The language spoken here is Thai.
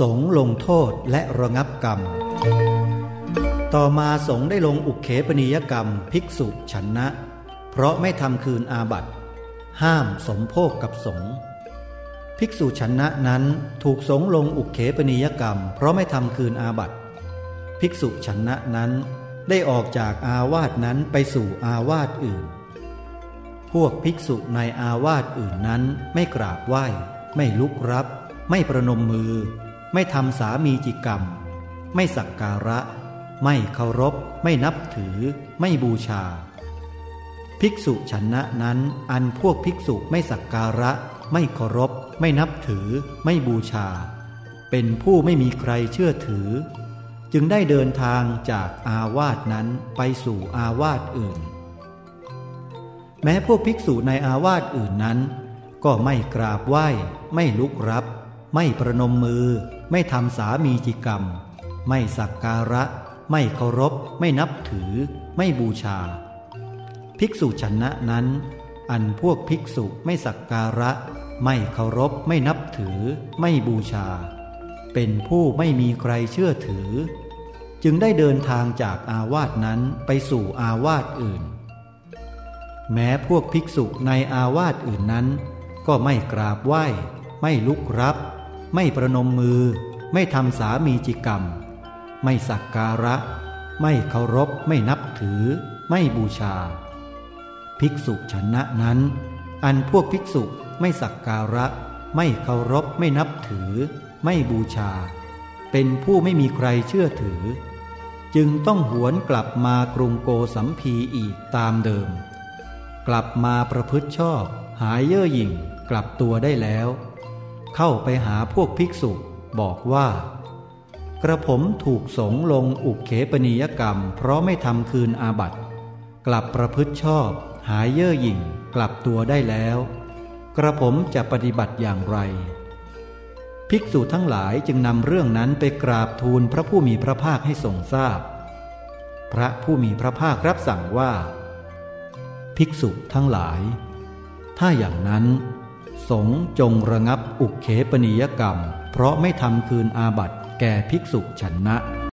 สงลงโทษและระงับกรรม ต่อมาสงได้ลงอุกเขปนิยกรรมภิกษุฉันนะ เพราะไม่ทำคืนอาบัตห้ามสมโภคกับสงภิกษุฉันนะนั้นถูกสงลงอุกเขปนิยกรรม เพราะไม่ทำคืนอาบัตภิกษุฉันนะนั้นได้ออกจากอาวาสนั้นไปสู่อาวาสอื่น พวกภิกษุในอาวาสอื่นนั้นไม่กราบไหว้ ไม่ลุกรับ ไม่ประนมมือ ไม่ทำสามีจิกรรม ไม่สักการะ ไม่เคารพ ไม่นับถือ ไม่บูชา ภิกษุชนะนั้นอันพวกภิกษุไม่สักการะ ไม่เคารพ ไม่นับถือ ไม่บูชา เป็นผู้ไม่มีใครเชื่อถือ จึงได้เดินทางจากอาวาสนั้นไปสู่อาวาสอื่น แม้พวกภิกษุในอาวาสอื่นนั้น ก็ไม่กราบไหว้ ไม่ลุกรับ ไม่ประนมมือ ไม่ทำสามีจิกรรม ไม่สักการะ ไม่เคารพ ไม่นับถือ ไม่บูชา ภิกษุชนะนั้น อันพวกภิกษุไม่สักการะ ไม่เคารพ ไม่นับถือ ไม่บูชา เป็นผู้ไม่มีใครเชื่อถือ จึงได้เดินทางจากอาวาสนั้นไปสู่อาวาสอื่น แม้พวกภิกษุในอาวาสอื่นนั้น ก็ไม่กราบไหว้ ไม่ลุกรับ ไม่ประนมมือ ไม่ทำสามีจิกรรม ไม่สักการะ ไม่เคารพ ไม่นับถือ ไม่บูชา ภิกษุชนะนั้น อันพวกภิกษุไม่สักการะ ไม่เคารพ ไม่นับถือ ไม่บูชา เป็นผู้ไม่มีใครเชื่อถือ จึงต้องหวนกลับมากรุงโกสัมพีอีกตามเดิม กลับมาประพฤติชอบ หายเย่อหยิ่งกลับตัวได้แล้ว เข้าไปหาพวกภิกษุ บอกว่า กระผมถูกสงลงอุกเขปนิยกรรม เพราะไม่ทำคืนอาบัตกลับประพฤติชอบ หายเย่อหยิ่งกลับตัวได้แล้ว กระผมจะปฏิบัติอย่างไร ภิกษุทั้งหลายจึงนำเรื่องนั้นไปกราบทูลพระผู้มีพระภาคให้ทรงทราบพพระผู้มีพระภาครับสั่งว่า ภิกษุทั้งหลาย ถ้าอย่างนั้น สงจงระงับอุกเขปนิยกรรม เพราะไม่ทำคืนอาบัติแก่ภิกษุชนนะ